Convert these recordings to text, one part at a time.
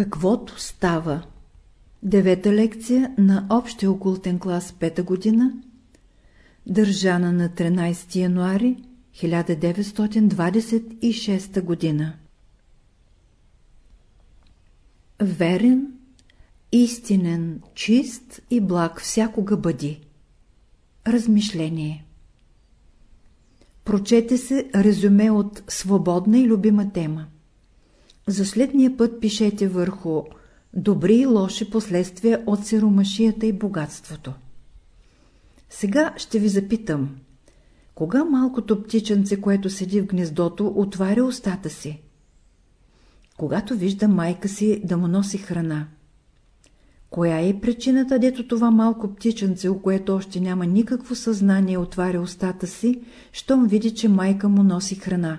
Каквото става. Девета лекция на Общия окултен клас, пета година, държана на 13 януари 1926 година. Верен, истинен, чист и благ всякога бъди. Размишление Прочете се резюме от свободна и любима тема. За следния път пишете върху добри и лоши последствия от сиромашията и богатството. Сега ще ви запитам, кога малкото птиченце, което седи в гнездото, отваря устата си? Когато вижда майка си да му носи храна. Коя е причината, дето това малко птиченце, у което още няма никакво съзнание, отваря устата си, щом види, че майка му носи храна?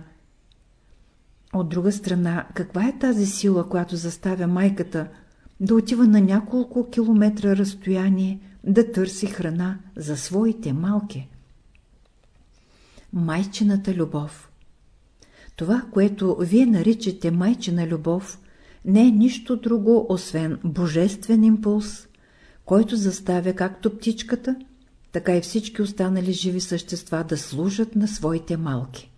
От друга страна, каква е тази сила, която заставя майката да отива на няколко километра разстояние да търси храна за своите малки? Майчината любов Това, което вие наричате майчина любов, не е нищо друго, освен божествен импулс, който заставя както птичката, така и всички останали живи същества да служат на своите малки.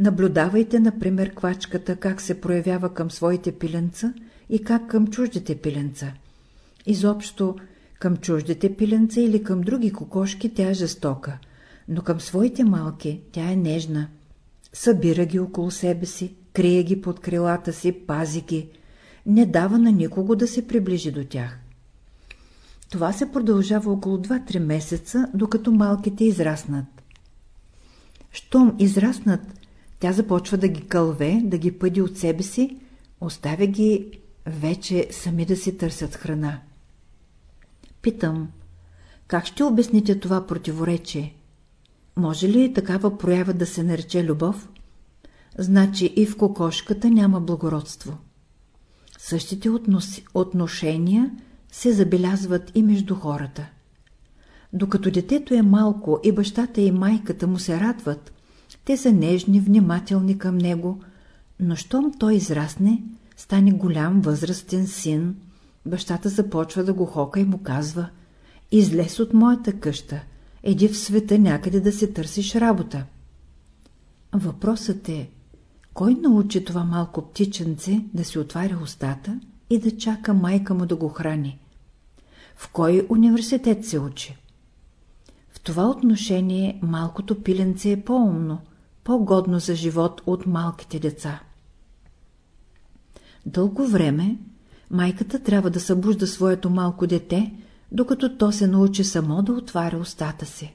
Наблюдавайте, например, квачката как се проявява към своите пиленца и как към чуждите пиленца. Изобщо, към чуждите пиленца или към други кокошки тя е жестока, но към своите малки тя е нежна. Събира ги около себе си, крие ги под крилата си, пази ги, не дава на никого да се приближи до тях. Това се продължава около 2-3 месеца, докато малките израснат. Щом израснат, тя започва да ги кълве, да ги пъди от себе си, оставя ги вече сами да си търсят храна. Питам, как ще обясните това противоречие? Може ли такава проява да се нарече любов? Значи и в кокошката няма благородство. Същите относ... отношения се забелязват и между хората. Докато детето е малко и бащата и майката му се радват, те са нежни, внимателни към него, но щом той израсне, стане голям възрастен син, бащата започва да го хока и му казва «Излез от моята къща, еди в света някъде да се търсиш работа». Въпросът е, кой научи това малко птиченце да си отваря устата и да чака майка му да го храни? В кой университет се учи? Това отношение малкото пиленце е по-умно, по-годно за живот от малките деца. Дълго време майката трябва да събужда своето малко дете, докато то се научи само да отваря устата си.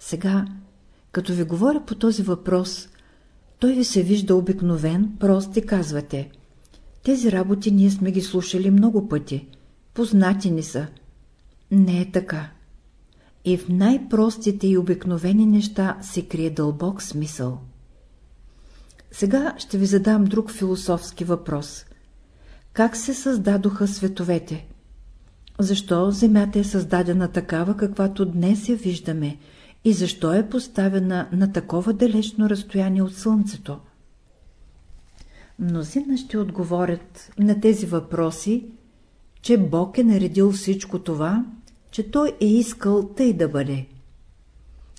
Сега, като ви говоря по този въпрос, той ви се вижда обикновен, прост и казвате. Тези работи ние сме ги слушали много пъти, познати ни са. Не е така. И в най-простите и обикновени неща се крие дълбок смисъл. Сега ще ви задам друг философски въпрос. Как се създадоха световете? Защо Земята е създадена такава, каквато днес я виждаме, и защо е поставена на такова далечно разстояние от Слънцето? Мнозина ще отговорят на тези въпроси, че Бог е наредил всичко това, че Той е искал тъй да бъде.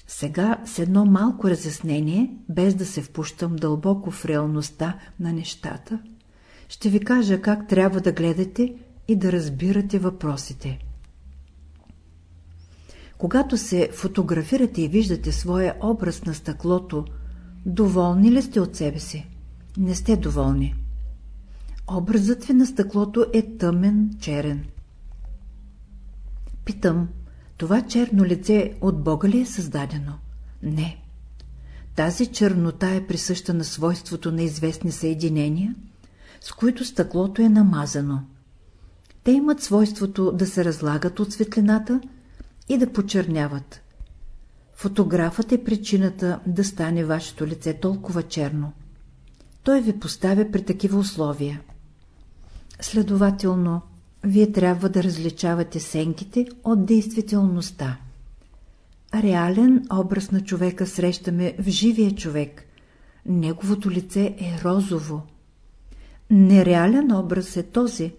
Сега с едно малко разяснение, без да се впущам дълбоко в реалността на нещата, ще ви кажа как трябва да гледате и да разбирате въпросите. Когато се фотографирате и виждате своя образ на стъклото, доволни ли сте от себе си? Не сте доволни. Образът ви на стъклото е тъмен, черен. Питам, това черно лице от Бога ли е създадено? Не. Тази чернота е присъща на свойството на известни съединения, с които стъклото е намазано. Те имат свойството да се разлагат от светлината и да почерняват. Фотографът е причината да стане вашето лице толкова черно. Той ви поставя при такива условия. Следователно, вие трябва да различавате сенките от действителността. Реален образ на човека срещаме в живия човек. Неговото лице е розово. Нереален образ е този,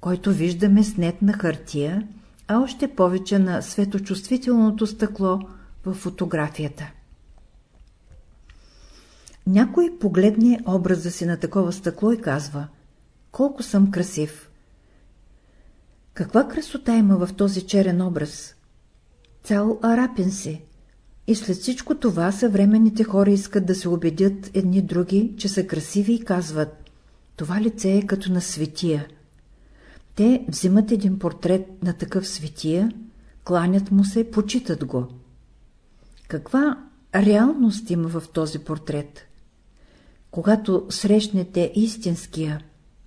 който виждаме снет на хартия, а още повече на светочувствителното стъкло в фотографията. Някой погледне образа си на такова стъкло и казва «Колко съм красив!» Каква красота има в този черен образ? Цял арапин си. И след всичко това съвременните хора искат да се убедят едни други, че са красиви и казват «Това лице е като на светия». Те взимат един портрет на такъв светия, кланят му се, почитат го. Каква реалност има в този портрет? Когато срещнете истинския,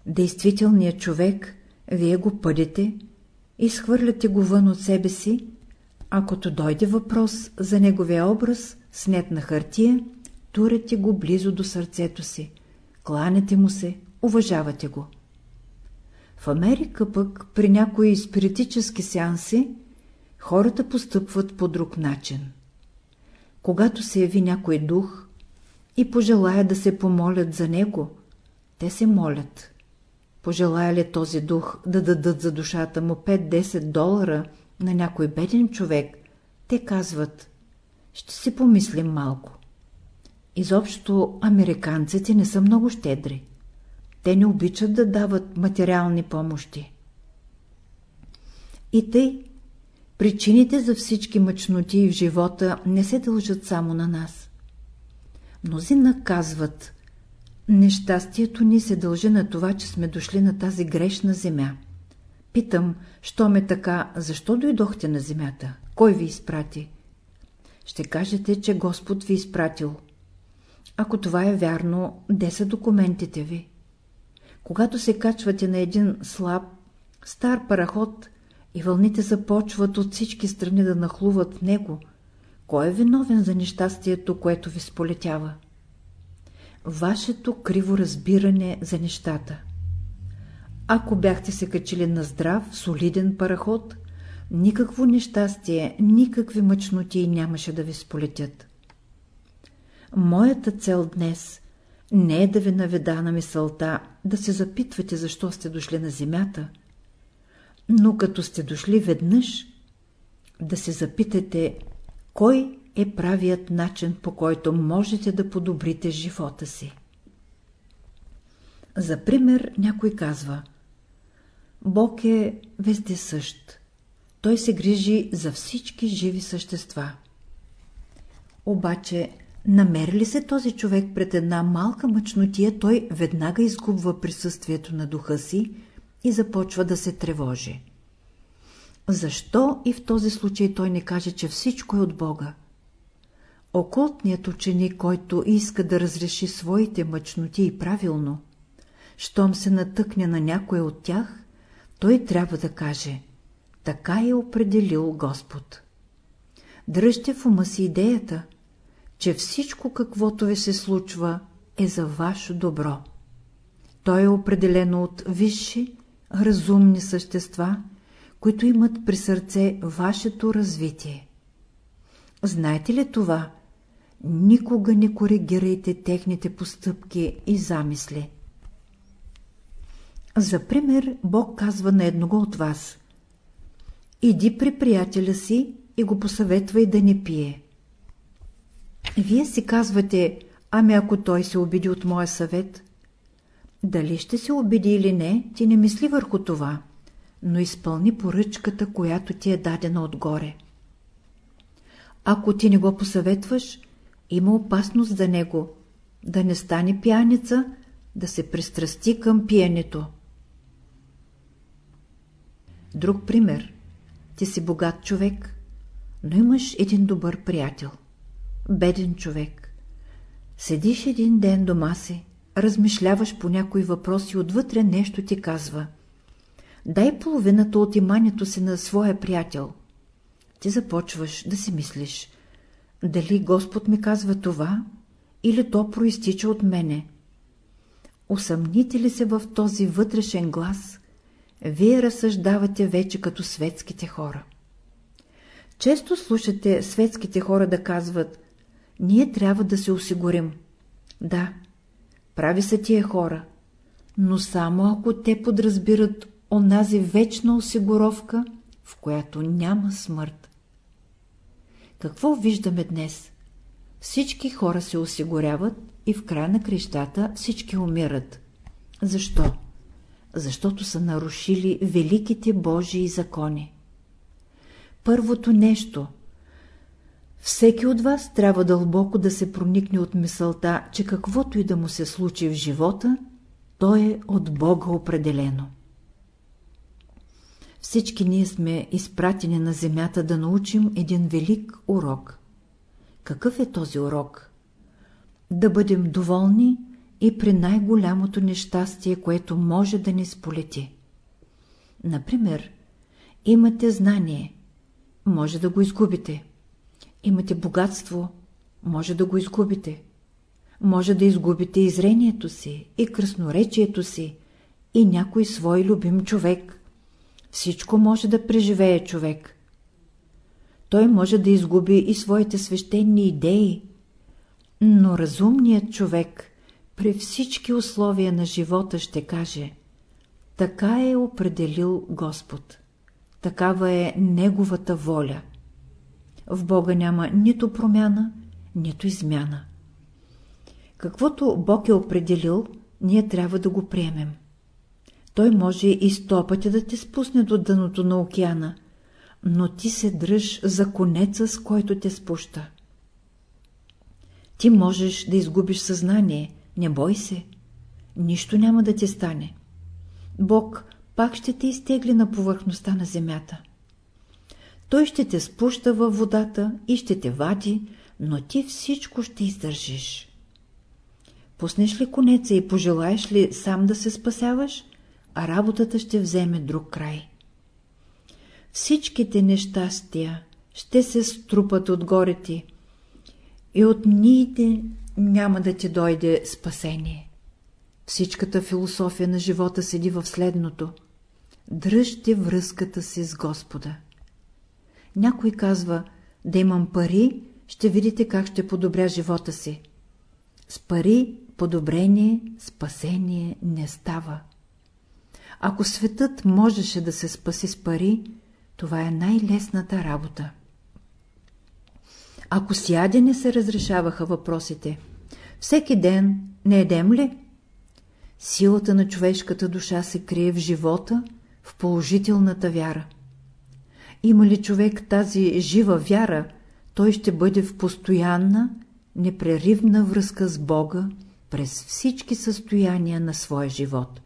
действителния човек, вие го пъдете, изхвърляте го вън от себе си, акото дойде въпрос за неговия образ, снет на хартия, турете го близо до сърцето си, кланяте му се, уважавате го. В Америка пък при някои спиритически сеанси хората постъпват по друг начин. Когато се яви някой дух и пожелая да се помолят за него, те се молят. Пожелая ли този дух да дадат за душата му 5-10 долара на някой беден човек, те казват, ще си помислим малко. Изобщо американците не са много щедри. Те не обичат да дават материални помощи. И тъй, причините за всички мъчноти в живота не се дължат само на нас. Мнози наказват, нещастието ни се дължи на това, че сме дошли на тази грешна земя. Питам, що ме така, защо дойдохте на земята? Кой ви изпрати? Ще кажете, че Господ ви изпратил. Ако това е вярно, де са документите ви? Когато се качвате на един слаб, стар параход и вълните започват от всички страни да нахлуват в него, кой е виновен за нещастието, което ви сполетява? Вашето криво разбиране за нещата. Ако бяхте се качили на здрав, солиден параход, никакво нещастие, никакви мъчноти нямаше да ви сполетят. Моята цел днес не е да ви наведа на мисълта да се запитвате защо сте дошли на земята, но като сте дошли веднъж, да се запитате кой е правият начин по който можете да подобрите живота си. За пример някой казва Бог е везде същ. Той се грижи за всички живи същества. Обаче Намери ли се този човек пред една малка мъчнотия, той веднага изгубва присъствието на духа си и започва да се тревожи. Защо и в този случай той не каже, че всичко е от Бога? Околтният ученик, който иска да разреши своите мъчноти и правилно, щом се натъкне на някой от тях, той трябва да каже «Така е определил Господ». Дръжте в ума си идеята – че всичко каквото ви се случва е за ваше добро. То е определено от висши, разумни същества, които имат при сърце вашето развитие. Знаете ли това? Никога не коригирайте техните постъпки и замисли. За пример, Бог казва на едного от вас Иди при приятеля си и го посъветвай да не пие. Вие си казвате, ами ако той се обиди от моя съвет? Дали ще се обиди или не, ти не мисли върху това, но изпълни поръчката, която ти е дадена отгоре. Ако ти не го посъветваш, има опасност за него, да не стане пияница, да се пристрасти към пиенето. Друг пример. Ти си богат човек, но имаш един добър приятел беден човек. Седиш един ден дома си, размишляваш по някои въпроси, отвътре нещо ти казва. Дай половината от иманието си на своя приятел. Ти започваш да си мислиш, дали Господ ми казва това, или то проистича от мене. Усъмните ли се в този вътрешен глас, вие разсъждавате вече като светските хора. Често слушате светските хора да казват ние трябва да се осигурим. Да, прави са тия хора, но само ако те подразбират онази вечна осигуровка, в която няма смърт. Какво виждаме днес? Всички хора се осигуряват и в края на крещата всички умират. Защо? Защото са нарушили великите Божии закони. Първото нещо – всеки от вас трябва дълбоко да се проникне от мисълта, че каквото и да му се случи в живота, то е от Бога определено. Всички ние сме изпратени на земята да научим един велик урок. Какъв е този урок? Да бъдем доволни и при най-голямото нещастие, което може да ни сполети. Например, имате знание, може да го изгубите. Имате богатство, може да го изгубите. Може да изгубите и зрението си, и красноречието си, и някой свой любим човек. Всичко може да преживее човек. Той може да изгуби и своите свещени идеи, но разумният човек при всички условия на живота ще каже така е определил Господ. Такава е Неговата воля. В Бога няма нито промяна, нито измяна. Каквото Бог е определил, ние трябва да го приемем. Той може и сто пъти да те спусне до дъното на океана, но ти се дръж за конеца, с който те спуща. Ти можеш да изгубиш съзнание, не бой се. Нищо няма да ти стане. Бог пак ще те изтегли на повърхността на земята. Той ще те спуща във водата и ще те вади, но ти всичко ще издържиш. Пуснеш ли конеца и пожелаеш ли сам да се спасяваш, а работата ще вземе друг край. Всичките нещастия ще се струпат отгоре ти и от ниите няма да ти дойде спасение. Всичката философия на живота седи в следното. Дръжте връзката си с Господа. Някой казва, да имам пари, ще видите как ще подобря живота си. С пари подобрение, спасение не става. Ако светът можеше да се спаси с пари, това е най-лесната работа. Ако сяде не се разрешаваха въпросите, всеки ден не едем ли? Силата на човешката душа се крие в живота, в положителната вяра. Има ли човек тази жива вяра, той ще бъде в постоянна, непреривна връзка с Бога през всички състояния на своя живот.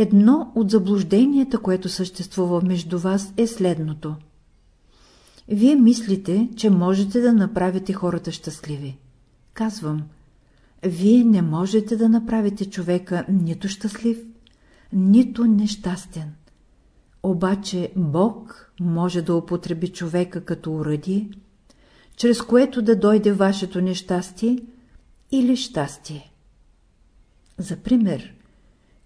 Едно от заблужденията, което съществува между вас е следното. Вие мислите, че можете да направите хората щастливи. Казвам, вие не можете да направите човека нито щастлив, нито нещастен. Обаче Бог може да употреби човека като уръдие, чрез което да дойде вашето нещастие или щастие. За пример,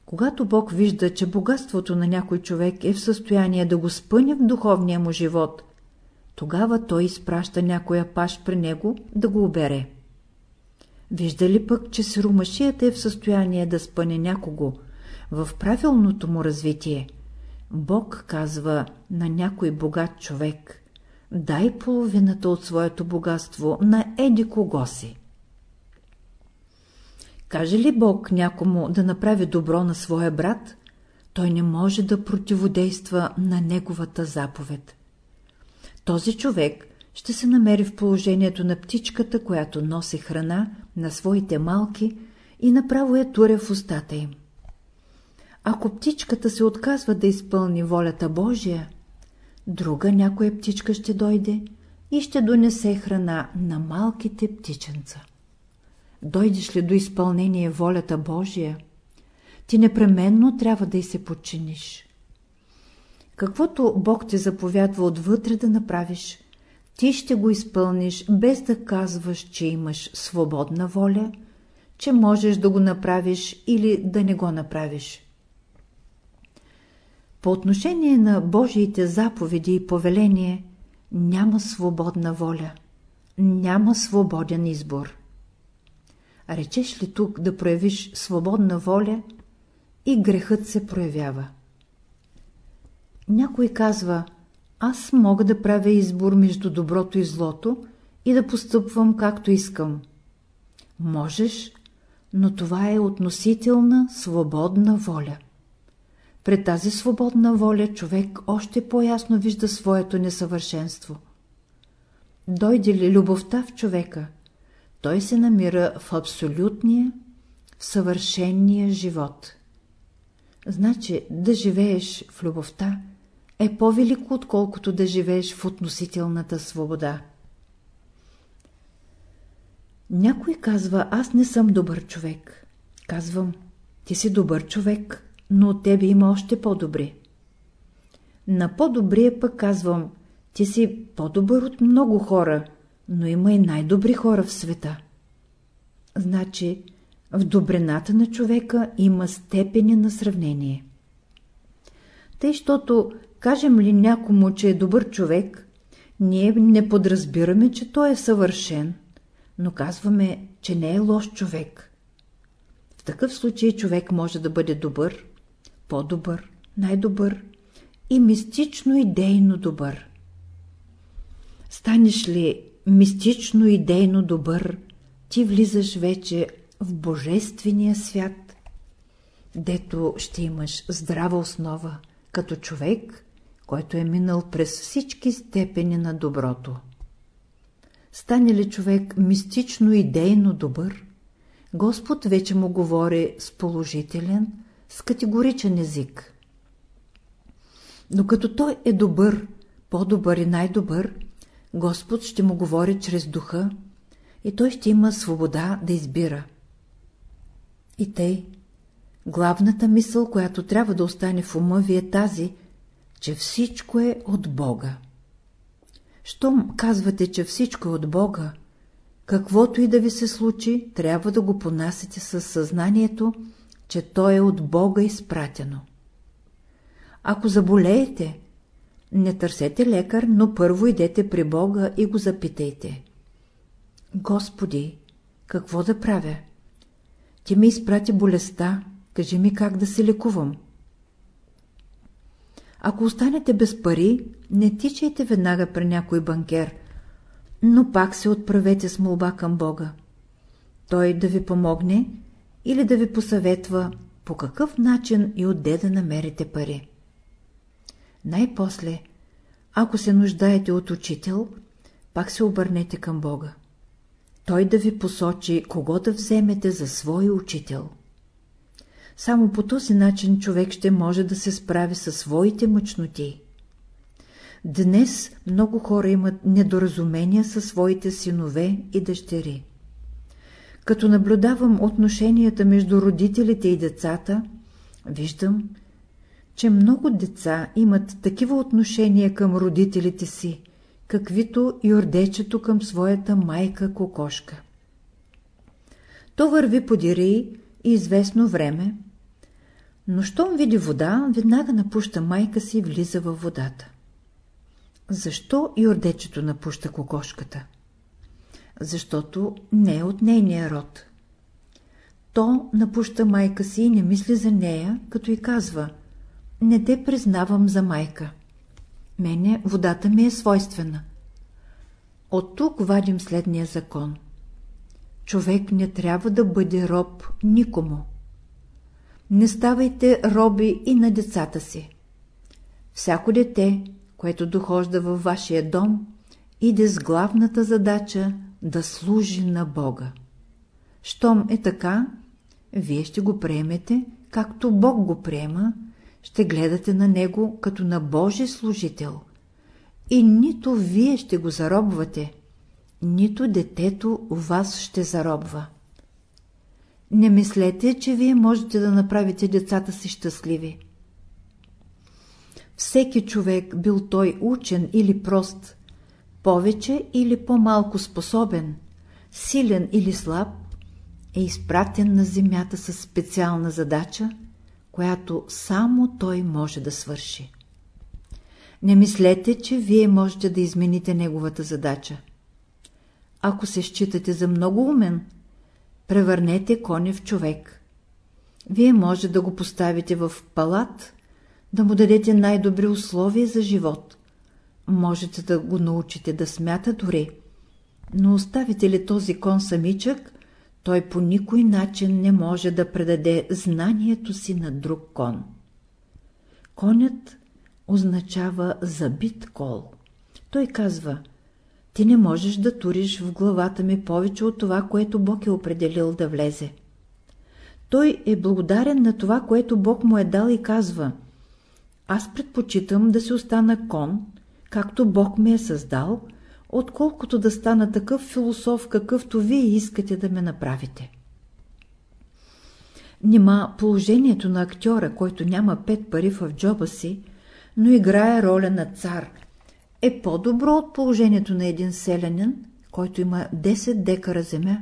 когато Бог вижда, че богатството на някой човек е в състояние да го спъне в духовния му живот, тогава той изпраща някоя паш при него да го обере. Вижда ли пък, че сиромашията е в състояние да спъне някого в правилното му развитие, Бог казва на някой богат човек, дай половината от своето богатство на еди кого си. Каже ли Бог някому да направи добро на своя брат, той не може да противодейства на неговата заповед. Този човек ще се намери в положението на птичката, която носи храна на своите малки и направо я туря в устата им. Ако птичката се отказва да изпълни волята Божия, друга някоя птичка ще дойде и ще донесе храна на малките птиченца. Дойдеш ли до изпълнение волята Божия, ти непременно трябва да й се подчиниш. Каквото Бог ти заповядва отвътре да направиш, ти ще го изпълниш без да казваш, че имаш свободна воля, че можеш да го направиш или да не го направиш. По отношение на Божиите заповеди и повеление няма свободна воля, няма свободен избор. Речеш ли тук да проявиш свободна воля и грехът се проявява. Някой казва, аз мога да правя избор между доброто и злото и да постъпвам както искам. Можеш, но това е относителна свободна воля. Пред тази свободна воля човек още по-ясно вижда своето несъвършенство. Дойде ли любовта в човека, той се намира в абсолютния, в съвършенния живот. Значи да живееш в любовта е по-велико, отколкото да живееш в относителната свобода. Някой казва, аз не съм добър човек. Казвам, ти си добър човек, но от тебе има още по-добри. На по-добрия пък казвам, ти си по-добър от много хора, но има и най-добри хора в света. Значи, в добрината на човека има степени на сравнение. Тъй, щото кажем ли някому, че е добър човек, ние не подразбираме, че той е съвършен, но казваме, че не е лош човек. В такъв случай човек може да бъде добър, по-добър, най-добър и мистично идейно добър. Станеш ли мистично идейно добър, ти влизаш вече в Божествения свят, дето ще имаш здрава основа, като човек, който е минал през всички степени на доброто. Стане ли човек мистично идейно добър, Господ вече му говори с положителен, с категоричен език. Но като той е добър, по-добър и най-добър, Господ ще му говори чрез духа и той ще има свобода да избира. И тъй, главната мисъл, която трябва да остане в ума ви е тази, че всичко е от Бога. Щом казвате, че всичко е от Бога, каквото и да ви се случи, трябва да го понасите със съзнанието, че то е от Бога изпратено. Ако заболеете, не търсете лекар, но първо идете при Бога и го запитайте. Господи, какво да правя? Ти ми изпрати болестта, кажи ми как да се лекувам. Ако останете без пари, не тичайте веднага при някой банкер, но пак се отправете с молба към Бога. Той да ви помогне или да ви посъветва по какъв начин и отде да намерите пари. Най-после, ако се нуждаете от учител, пак се обърнете към Бога. Той да ви посочи кого да вземете за свой учител. Само по този начин човек ще може да се справи със своите мъчноти. Днес много хора имат недоразумения със своите синове и дъщери. Като наблюдавам отношенията между родителите и децата, виждам, че много деца имат такива отношения към родителите си, каквито и ордечето към своята майка-кокошка. То върви по диреи и известно време, но щом види вода, веднага напуща майка си и влиза във водата. Защо и ордечето напуща кокошката? Защото не е от нейния род. То напуща майка си и не мисли за нея, като и казва – не те признавам за майка. Мене водата ми е свойствена. От тук вадим следния закон. Човек не трябва да бъде роб никому. Не ставайте роби и на децата си. Всяко дете, което дохожда във вашия дом, иде с главната задача да служи на Бога. Щом е така, вие ще го приемете, както Бог го приема, ще гледате на него като на Божий служител. И нито вие ще го заробвате, нито детето у вас ще заробва. Не мислете, че вие можете да направите децата си щастливи. Всеки човек, бил той учен или прост, повече или по-малко способен, силен или слаб, е изпратен на земята с специална задача – която само той може да свърши. Не мислете, че вие можете да измените неговата задача. Ако се считате за много умен, превърнете коня в човек. Вие може да го поставите в палат, да му дадете най-добри условия за живот. Можете да го научите да смята дори. Но оставите ли този кон самичък, той по никой начин не може да предаде знанието си на друг кон. Конят означава забит кол. Той казва, ти не можеш да туриш в главата ми повече от това, което Бог е определил да влезе. Той е благодарен на това, което Бог му е дал и казва, аз предпочитам да се остана кон, както Бог ме е създал, отколкото да стана такъв философ, какъвто вие искате да ме направите. Нима положението на актьора, който няма пет пари в джоба си, но играе роля на цар, е по-добро от положението на един селянин, който има 10 декара земя?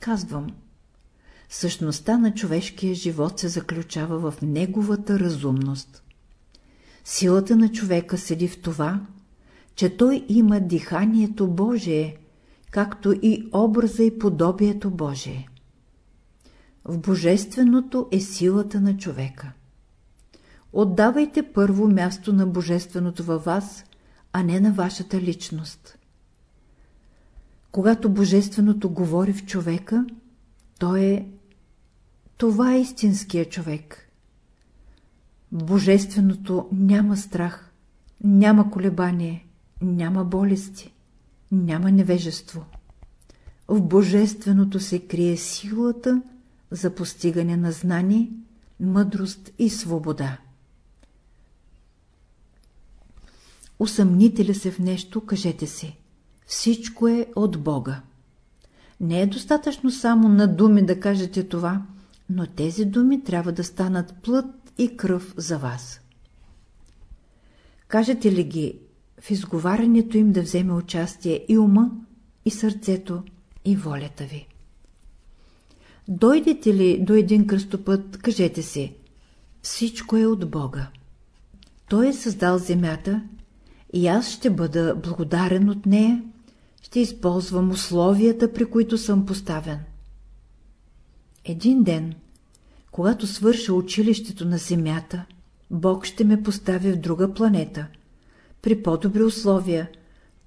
Казвам, същността на човешкия живот се заключава в неговата разумност. Силата на човека седи в това, че той има диханието Божие, както и образа и подобието Божие. В Божественото е силата на човека. Отдавайте първо място на Божественото във вас, а не на вашата личност. Когато Божественото говори в човека, то е... Това е истинския човек. Божественото няма страх, няма колебание, няма болести, няма невежество. В Божественото се крие силата за постигане на знание, мъдрост и свобода. Усъмните ли се в нещо, кажете си. Всичко е от Бога. Не е достатъчно само на думи да кажете това, но тези думи трябва да станат плът и кръв за вас. Кажете ли ги в изговарянето им да вземе участие и ума, и сърцето, и волята ви. Дойдете ли до един кръстопът, кажете си, всичко е от Бога. Той е създал земята и аз ще бъда благодарен от нея, ще използвам условията, при които съм поставен. Един ден, когато свърша училището на земята, Бог ще ме постави в друга планета – при по-добри условия,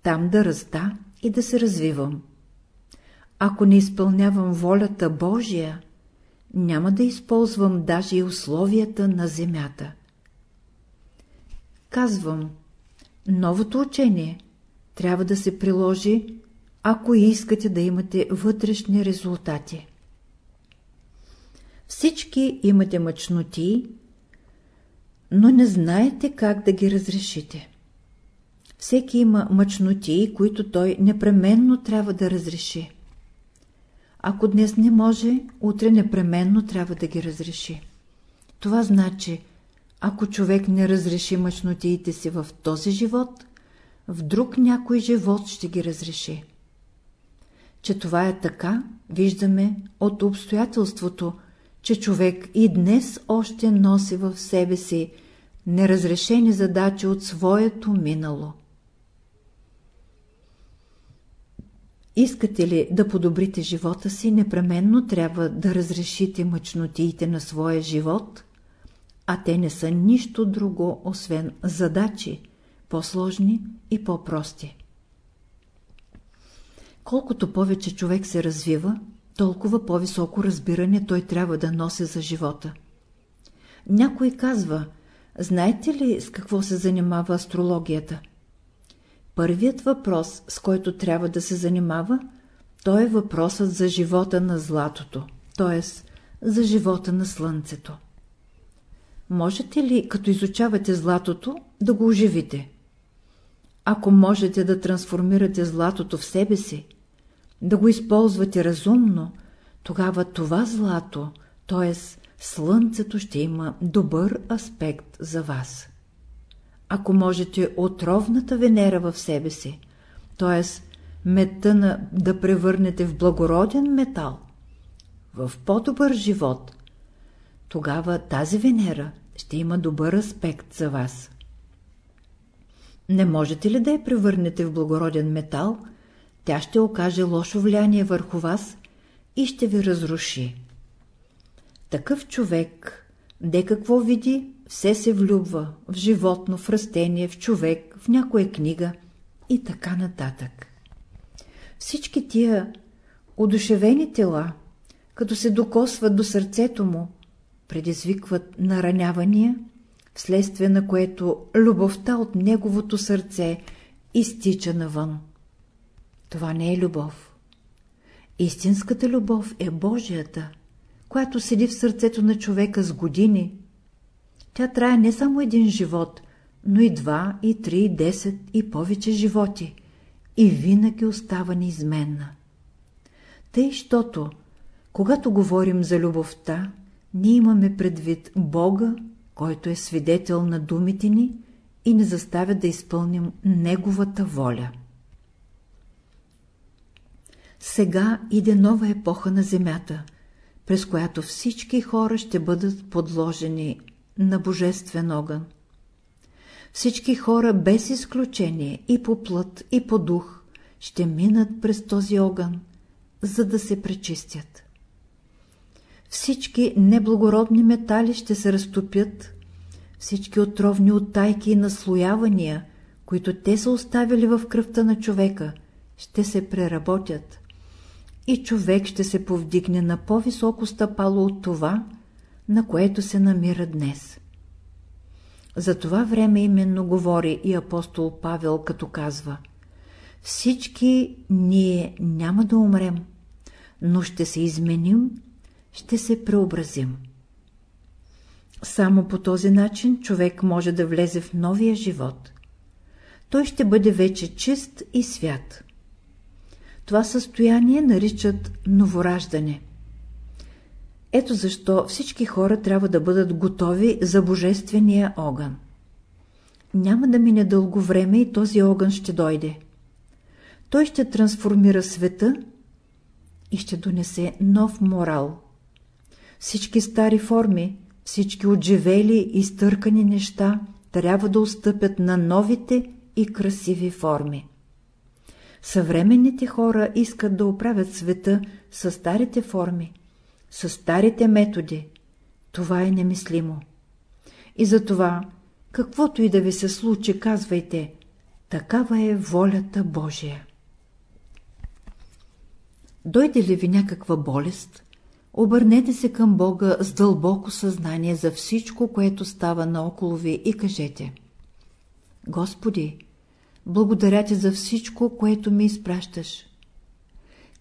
там да раста и да се развивам. Ако не изпълнявам волята Божия, няма да използвам даже и условията на земята. Казвам, новото учение трябва да се приложи, ако искате да имате вътрешни резултати. Всички имате мъчноти, но не знаете как да ги разрешите. Всеки има мъчноти, които той непременно трябва да разреши. Ако днес не може, утре непременно трябва да ги разреши. Това значи, ако човек не разреши мъчнотиите си в този живот, в друг някой живот ще ги разреши. Че това е така, виждаме от обстоятелството, че човек и днес още носи в себе си неразрешени задачи от своето минало. Искате ли да подобрите живота си, непременно трябва да разрешите мъчнотиите на своя живот, а те не са нищо друго, освен задачи, по-сложни и по-прости. Колкото повече човек се развива, толкова по-високо разбиране той трябва да носи за живота. Някой казва, знаете ли с какво се занимава астрологията? Първият въпрос, с който трябва да се занимава, то е въпросът за живота на златото, т.е. за живота на слънцето. Можете ли, като изучавате златото, да го оживите? Ако можете да трансформирате златото в себе си, да го използвате разумно, тогава това злато, т.е. слънцето ще има добър аспект за вас ако можете отровната Венера в себе си, т.е. метта на, да превърнете в благороден метал, в по-добър живот, тогава тази Венера ще има добър аспект за вас. Не можете ли да я превърнете в благороден метал, тя ще окаже лошо влияние върху вас, и ще ви разруши. Такъв човек, де какво види, все се влюбва в животно, в растение, в човек, в някоя книга и така нататък. Всички тия одушевени тела, като се докосват до сърцето му, предизвикват наранявания, вследствие на което любовта от неговото сърце изтича навън. Това не е любов. Истинската любов е Божията, която седи в сърцето на човека с години. Тя трае не само един живот, но и два, и три, и десет, и повече животи, и винаги остава неизменна. Тъй, щото, когато говорим за любовта, ние имаме предвид Бога, който е свидетел на думите ни и не заставя да изпълним Неговата воля. Сега иде нова епоха на Земята, през която всички хора ще бъдат подложени на Божествен огън. Всички хора без изключение и по плът, и по дух ще минат през този огън, за да се пречистят. Всички неблагородни метали ще се разтопят, всички отровни оттайки и наслоявания, които те са оставили в кръвта на човека, ще се преработят и човек ще се повдигне на по-високо стъпало от това, на което се намира днес. За това време именно говори и апостол Павел, като казва Всички ние няма да умрем, но ще се изменим, ще се преобразим. Само по този начин човек може да влезе в новия живот. Той ще бъде вече чист и свят. Това състояние наричат новораждане. Ето защо всички хора трябва да бъдат готови за божествения огън. Няма да мине дълго време и този огън ще дойде. Той ще трансформира света и ще донесе нов морал. Всички стари форми, всички отживели и стъркани неща трябва да отстъпят на новите и красиви форми. Съвременните хора искат да оправят света с старите форми, с старите методи. Това е немислимо. И затова, каквото и да ви се случи, казвайте, такава е волята Божия. Дойде ли ви някаква болест, обърнете се към Бога с дълбоко съзнание за всичко, което става наоколо ви и кажете Господи, благодаря ти за всичко, което ми изпращаш.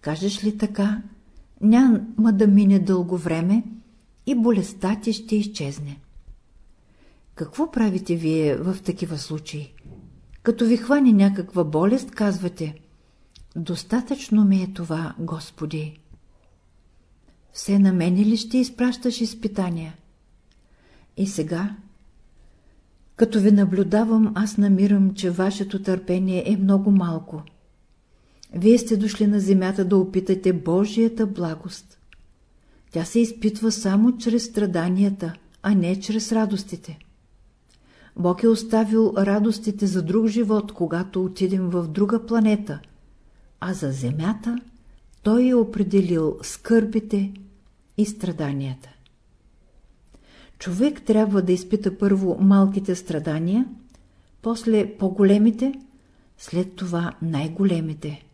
Кажеш ли така, няма да мине дълго време и болестта ти ще изчезне. Какво правите вие в такива случаи? Като ви хване някаква болест, казвате Достатъчно ми е това, Господи. Все на мене ли ще изпращаш изпитания? И сега, като ви наблюдавам, аз намирам, че вашето търпение е много малко. Вие сте дошли на земята да опитате Божията благост. Тя се изпитва само чрез страданията, а не чрез радостите. Бог е оставил радостите за друг живот, когато отидем в друга планета, а за земята Той е определил скърбите и страданията. Човек трябва да изпита първо малките страдания, после по-големите, след това най-големите.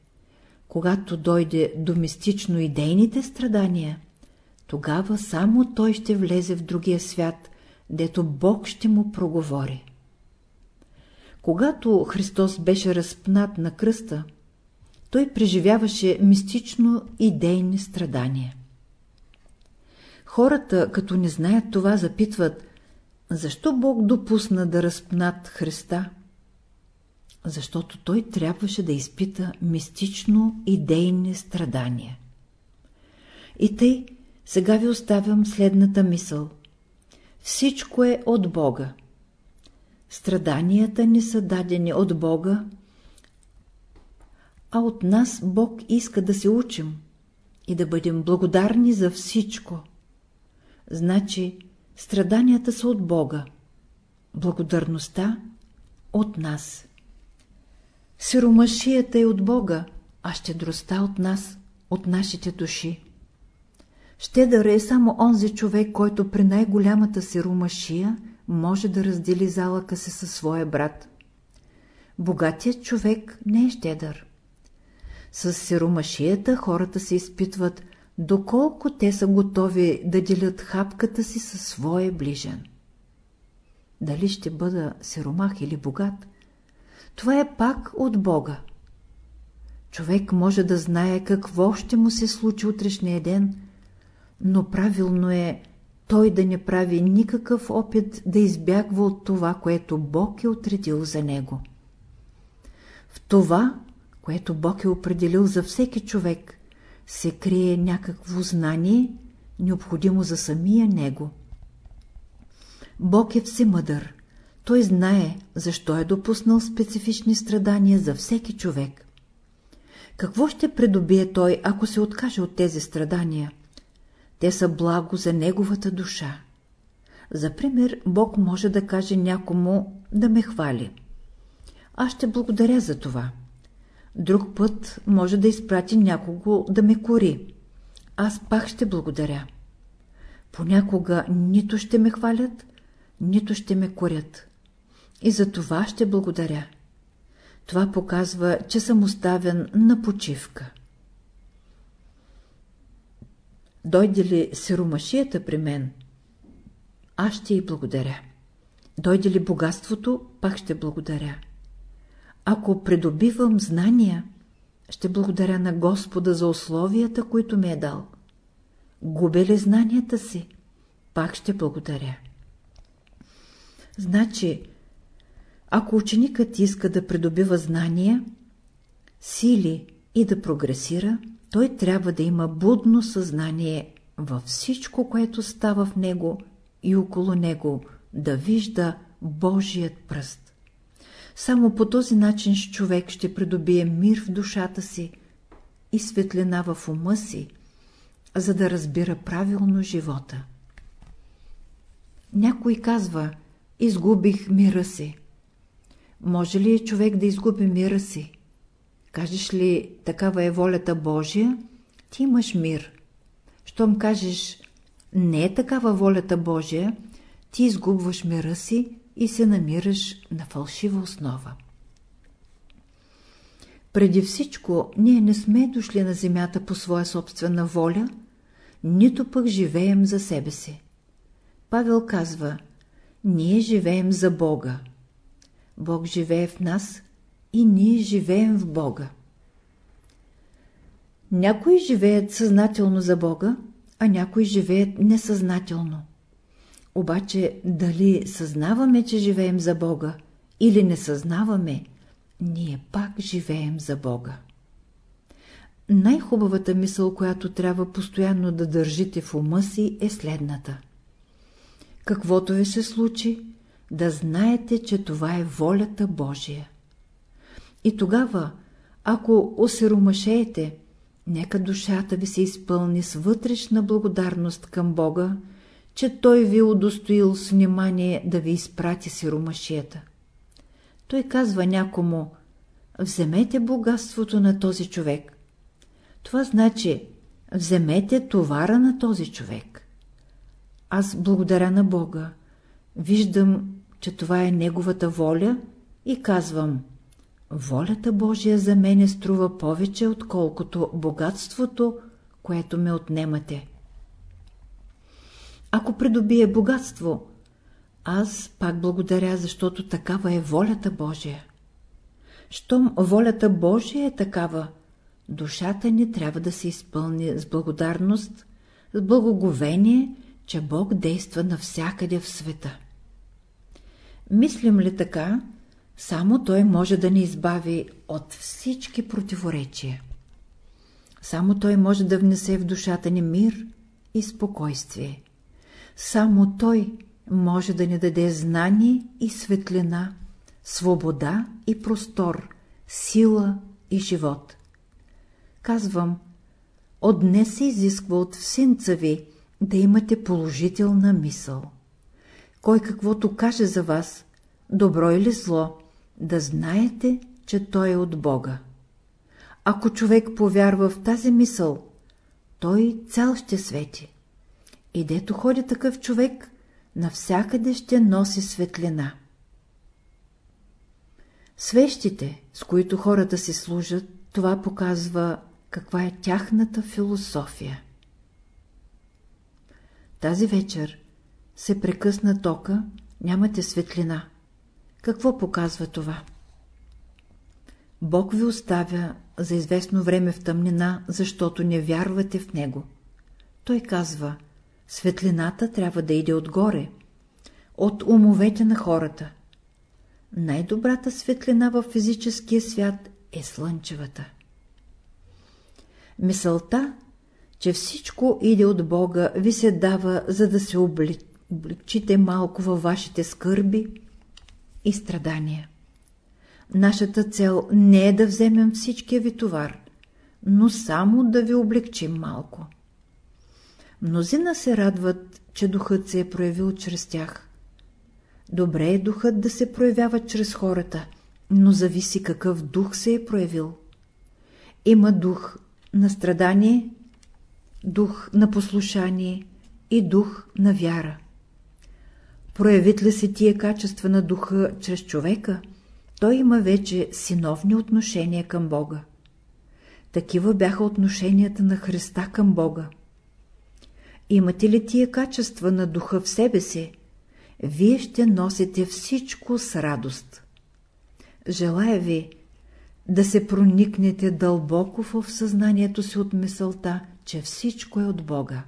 Когато дойде до мистично-идейните страдания, тогава само той ще влезе в другия свят, дето Бог ще му проговори. Когато Христос беше разпнат на кръста, той преживяваше мистично-идейни страдания. Хората, като не знаят това, запитват, защо Бог допусна да разпнат Христа? Защото той трябваше да изпита мистично-идейни страдания. И тъй, сега ви оставям следната мисъл. Всичко е от Бога. Страданията ни са дадени от Бога, а от нас Бог иска да се учим и да бъдем благодарни за всичко. Значи, страданията са от Бога, благодарността от нас. Сиромашията е от Бога, а щедростта от нас, от нашите души. Щедър е само онзи човек, който при най-голямата си румашия може да раздели залъка си със своя брат. Богатият човек не е щедър. С сиромашията хората се изпитват, доколко те са готови да делят хапката си със своя ближен. Дали ще бъда сиромах или богат, това е пак от Бога. Човек може да знае какво ще му се случи утрешния ден, но правилно е той да не прави никакъв опит да избягва от това, което Бог е отредил за него. В това, което Бог е определил за всеки човек, се крие някакво знание, необходимо за самия него. Бог е всемъдър. Той знае, защо е допуснал специфични страдания за всеки човек. Какво ще придобие той, ако се откаже от тези страдания? Те са благо за неговата душа. За пример, Бог може да каже някому да ме хвали. Аз ще благодаря за това. Друг път може да изпрати някого да ме кори. Аз пак ще благодаря. Понякога нито ще ме хвалят, нито ще ме корят. И за това ще благодаря. Това показва, че съм оставен на почивка. Дойде ли сиромашията при мен, аз ще й благодаря. Дойде ли богатството, пак ще благодаря. Ако придобивам знания, ще благодаря на Господа за условията, които ми е дал. Губя ли знанията си, пак ще благодаря. Значи, ако ученикът иска да придобива знания, сили и да прогресира, той трябва да има будно съзнание във всичко, което става в него и около него, да вижда Божият пръст. Само по този начин човек ще придобие мир в душата си и светлина в ума си, за да разбира правилно живота. Някой казва, изгубих мира си. Може ли човек да изгуби мира си? Кажеш ли, такава е волята Божия, ти имаш мир. Щом кажеш, не е такава волята Божия, ти изгубваш мира си и се намираш на фалшива основа. Преди всичко, ние не сме дошли на земята по своя собствена воля, нито пък живеем за себе си. Павел казва, ние живеем за Бога. Бог живее в нас и ние живеем в Бога. Някои живеят съзнателно за Бога, а някои живеят несъзнателно. Обаче дали съзнаваме, че живеем за Бога, или не съзнаваме, ние пак живеем за Бога. Най-хубавата мисъл, която трябва постоянно да държите в ума си, е следната. Каквото ви се случи, да знаете, че това е волята Божия. И тогава, ако осиромашеете, нека душата ви се изпълни с вътрешна благодарност към Бога, че Той ви е удостоил с внимание да ви изпрати сиромашията. Той казва някому, вземете богатството на този човек. Това значи, вземете товара на този човек. Аз благодаря на Бога, виждам, че това е Неговата воля и казвам, волята Божия за мене струва повече, отколкото богатството, което ме отнемате. Ако придобие богатство, аз пак благодаря, защото такава е волята Божия. Щом волята Божия е такава, душата ни трябва да се изпълни с благодарност, с благоговение, че Бог действа навсякъде в света. Мислим ли така, само Той може да ни избави от всички противоречия. Само Той може да внесе в душата ни мир и спокойствие. Само Той може да ни даде знание и светлина, свобода и простор, сила и живот. Казвам, от днес се изисква от всинца ви да имате положителна мисъл. Кой каквото каже за вас, добро или зло, да знаете, че той е от Бога. Ако човек повярва в тази мисъл, той цял ще свети. И дето ходи такъв човек, навсякъде ще носи светлина. Свещите, с които хората си служат, това показва каква е тяхната философия. Тази вечер се прекъсна тока, нямате светлина. Какво показва това? Бог ви оставя за известно време в тъмнина, защото не вярвате в Него. Той казва, светлината трябва да иде отгоре, от умовете на хората. Най-добрата светлина в физическия свят е слънчевата. Мисълта, че всичко иде от Бога, ви се дава, за да се облегчите малко във вашите скърби и страдания. Нашата цел не е да вземем всичкия ви товар, но само да ви облегчим малко. Мнозина се радват, че духът се е проявил чрез тях. Добре е духът да се проявява чрез хората, но зависи какъв дух се е проявил. Има дух на страдание, дух на послушание и дух на вяра. Проявит ли се тия качества на духа чрез човека, той има вече синовни отношения към Бога. Такива бяха отношенията на Христа към Бога. Имате ли тия качества на духа в себе си, вие ще носите всичко с радост. Желая ви да се проникнете дълбоко в съзнанието си от мисълта, че всичко е от Бога.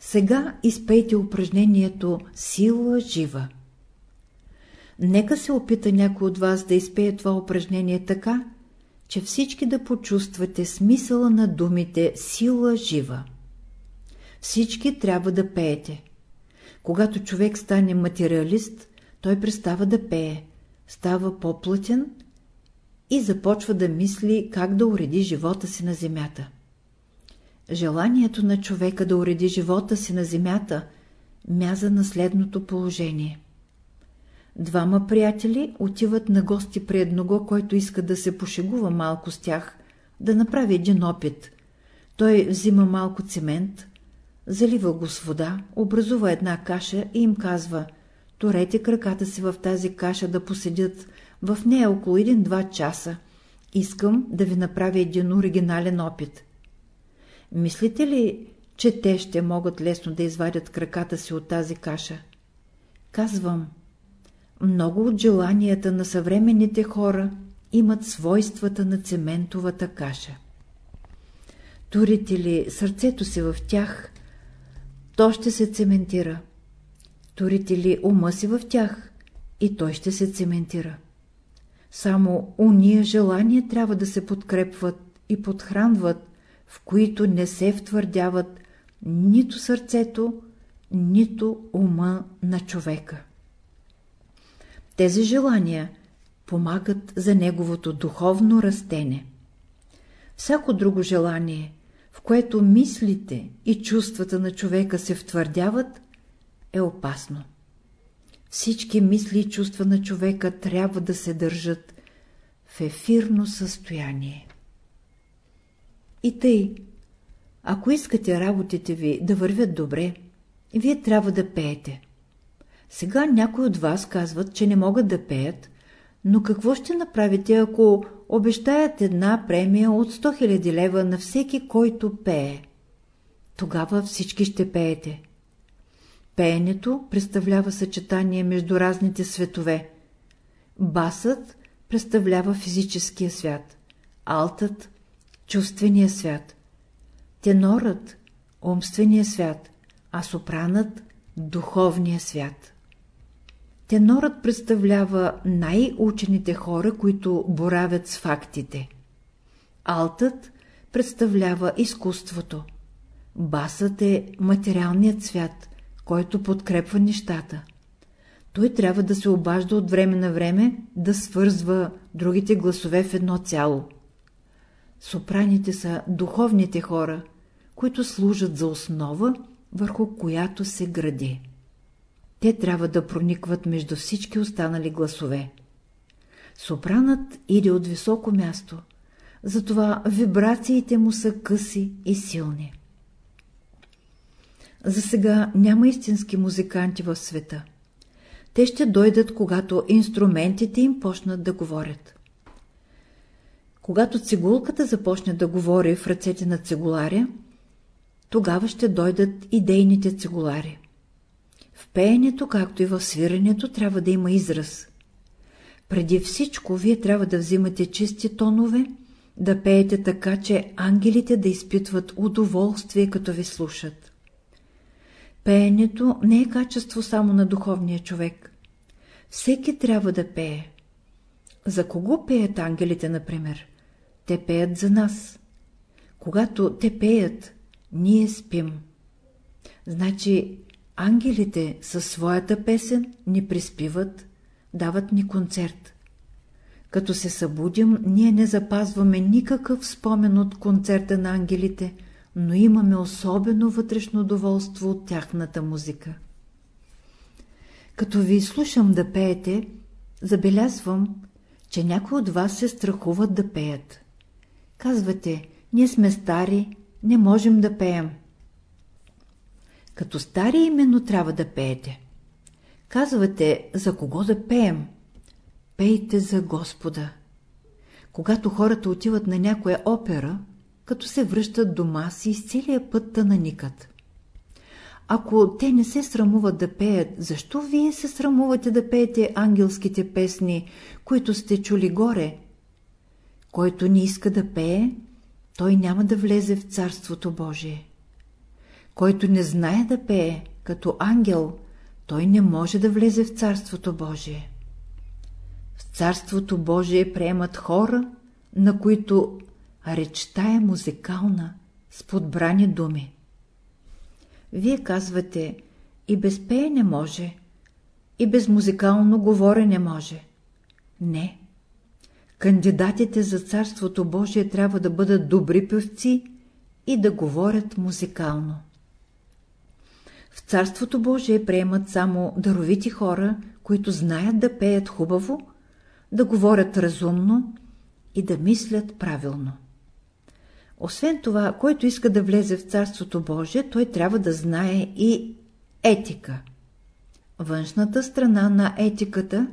Сега изпейте упражнението «Сила жива». Нека се опита някой от вас да изпее това упражнение така, че всички да почувствате смисъла на думите «сила жива». Всички трябва да пеете. Когато човек стане материалист, той престава да пее, става по-плътен и започва да мисли как да уреди живота си на земята. Желанието на човека да уреди живота си на земята мяза на следното положение. Двама приятели отиват на гости при едного, който иска да се пошегува малко с тях, да направи един опит. Той взима малко цемент, залива го с вода, образува една каша и им казва «Торете краката си в тази каша да поседят в нея около един-два часа. Искам да ви направя един оригинален опит». Мислите ли, че те ще могат лесно да извадят краката си от тази каша? Казвам, много от желанията на съвременните хора имат свойствата на цементовата каша. Турите ли сърцето си в тях, то ще се цементира. Турите ли ума си в тях, и той ще се цементира. Само уния желания трябва да се подкрепват и подхранват, в които не се втвърдяват нито сърцето, нито ума на човека. Тези желания помагат за неговото духовно растене. Всяко друго желание, в което мислите и чувствата на човека се втвърдяват, е опасно. Всички мисли и чувства на човека трябва да се държат в ефирно състояние. И тъй, ако искате работите ви да вървят добре, вие трябва да пеете. Сега някои от вас казват, че не могат да пеят, но какво ще направите, ако обещаят една премия от 100 000 лева на всеки, който пее? Тогава всички ще пеете. Пеенето представлява съчетание между разните светове. Басът представлява физическия свят, алтът – чувствения свят, тенорът – умствения свят, а сопранът – духовния свят. Тенорът представлява най-учените хора, които боравят с фактите. Алтът представлява изкуството. Басът е материалният свят, който подкрепва нещата. Той трябва да се обажда от време на време да свързва другите гласове в едно цяло. Сопраните са духовните хора, които служат за основа, върху която се гради те трябва да проникват между всички останали гласове. Сопранът иде от високо място, затова вибрациите му са къси и силни. За сега няма истински музиканти в света. Те ще дойдат, когато инструментите им почнат да говорят. Когато цигулката започне да говори в ръцете на цигуларя, тогава ще дойдат идейните цигулари. В пеенето, както и в свирането, трябва да има израз. Преди всичко, вие трябва да взимате чисти тонове, да пеете така, че ангелите да изпитват удоволствие, като ви слушат. Пеенето не е качество само на духовния човек. Всеки трябва да пее. За кого пеят ангелите, например? Те пеят за нас. Когато те пеят, ние спим. Значи, ангелите със своята песен ни приспиват, дават ни концерт. Като се събудим, ние не запазваме никакъв спомен от концерта на ангелите, но имаме особено вътрешно доволство от тяхната музика. Като ви слушам да пеете, забелязвам, че някои от вас се страхуват да пеят. Казвате, ние сме стари, не можем да пеем. Като стари именно трябва да пеете. Казвате, за кого да пеем? Пейте за Господа. Когато хората отиват на някоя опера, като се връщат дома си, с целия път да наникат. Ако те не се срамуват да пеят, защо вие се срамувате да пеете ангелските песни, които сте чули горе? Който не иска да пее, той няма да влезе в Царството Божие. Който не знае да пее, като ангел, той не може да влезе в Царството Божие. В Царството Божие приемат хора, на които речта е музикална, с подбрани думи. Вие казвате, и без пеене може, и без музикално говорене може. Не. Кандидатите за Царството Божие трябва да бъдат добри певци и да говорят музикално. В Царството Божие приемат само даровити хора, които знаят да пеят хубаво, да говорят разумно и да мислят правилно. Освен това, който иска да влезе в Царството Божие, той трябва да знае и етика. Външната страна на етиката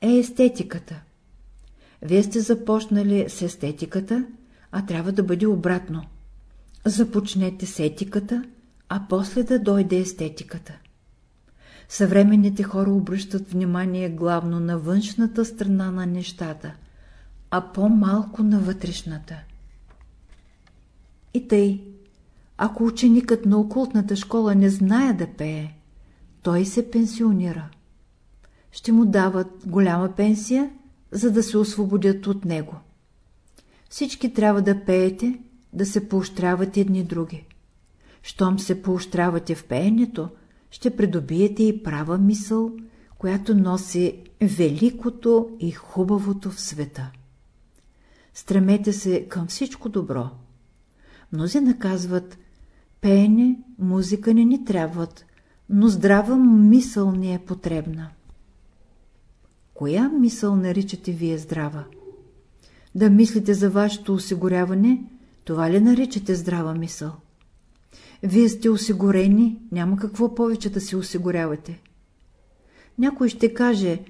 е естетиката. Вие сте започнали с естетиката, а трябва да бъде обратно. Започнете с етиката, а после да дойде естетиката. Съвременните хора обръщат внимание главно на външната страна на нещата, а по-малко на вътрешната. И тъй, ако ученикът на окултната школа не знае да пее, той се пенсионира. Ще му дават голяма пенсия, за да се освободят от него. Всички трябва да пеете, да се поощряват едни други. Щом се поощрявате в пеенето, ще придобиете и права мисъл, която носи великото и хубавото в света. Стремете се към всичко добро. Мнози наказват, пеене, музика не ни трябват, но здрава мисъл ни е потребна. Коя мисъл наричате вие здрава? Да мислите за вашето осигуряване, това ли наричате здрава мисъл? Вие сте осигурени, няма какво повече да се осигурявате. Някой ще каже,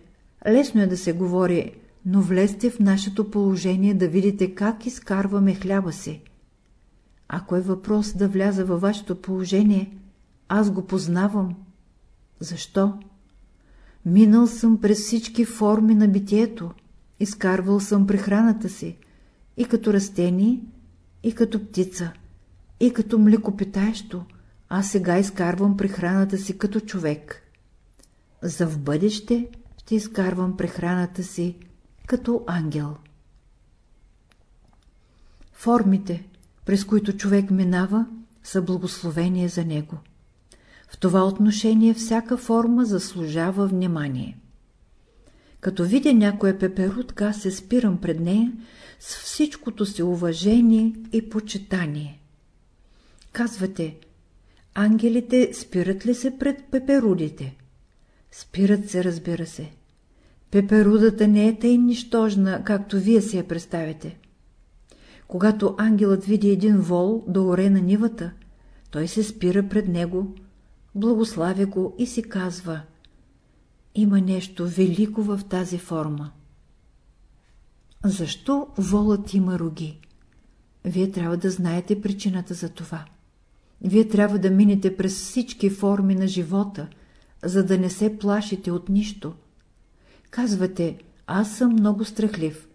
лесно е да се говори, но влезте в нашето положение да видите как изкарваме хляба си. Ако е въпрос да вляза във вашето положение, аз го познавам. Защо? Минал съм през всички форми на битието, изкарвал съм прехраната си, и като растение, и като птица и като млекопитаещо, а сега изкарвам прехраната си като човек. За в бъдеще ще изкарвам прехраната си като ангел. Формите, през които човек минава, са благословение за него. В това отношение всяка форма заслужава внимание. Като видя някоя пеперутка, аз се спирам пред нея с всичкото си уважение и почитание. Казвате, ангелите спират ли се пред пеперудите? Спират се, разбира се. Пеперудата не е тъй нищожна, както вие си я представите. Когато ангелът види един вол да оре на нивата, той се спира пред него, благославя го и си казва Има нещо велико в тази форма. Защо волът има роги? Вие трябва да знаете причината за това. Вие трябва да минете през всички форми на живота, за да не се плашите от нищо. Казвате, аз съм много страхлив.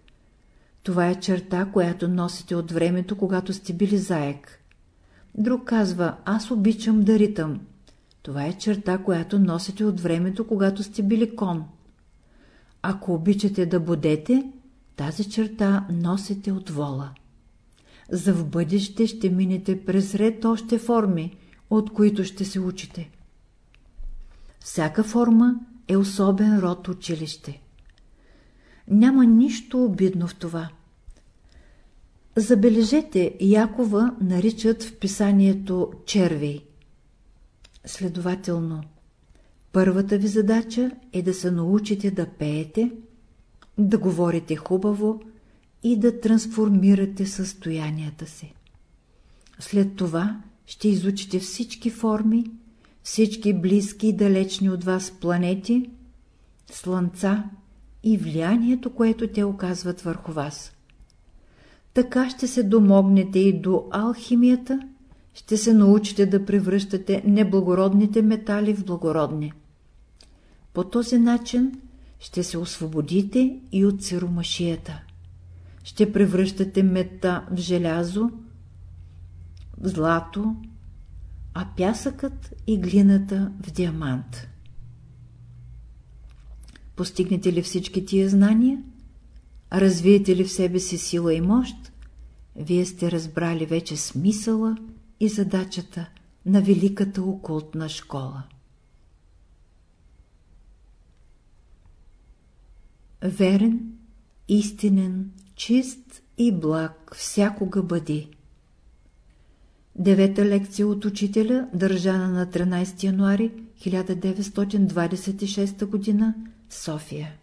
Това е черта, която носите от времето, когато сте били заек. Друг казва, аз обичам да ритам. Това е черта, която носите от времето, когато сте били кон. Ако обичате да будете, тази черта носите от вола. За в бъдеще ще минете през ред още форми, от които ще се учите. Всяка форма е особен род училище. Няма нищо обидно в това. Забележете, Якова наричат в писанието червей. Следователно, първата ви задача е да се научите да пеете, да говорите хубаво и да трансформирате състоянията си. След това ще изучите всички форми, всички близки и далечни от вас планети, слънца и влиянието, което те оказват върху вас. Така ще се домогнете и до алхимията, ще се научите да превръщате неблагородните метали в благородни. По този начин ще се освободите и от сиромашията. Ще превръщате мета в желязо, в злато, а пясъкът и глината в диамант. Постигнете ли всички тия знания? Развиете ли в себе си сила и мощ? Вие сте разбрали вече смисъла и задачата на великата окултна школа. Верен, истинен, чист и благ всякога бъди. Девета лекция от учителя, държана на 13 януари 1926 г. София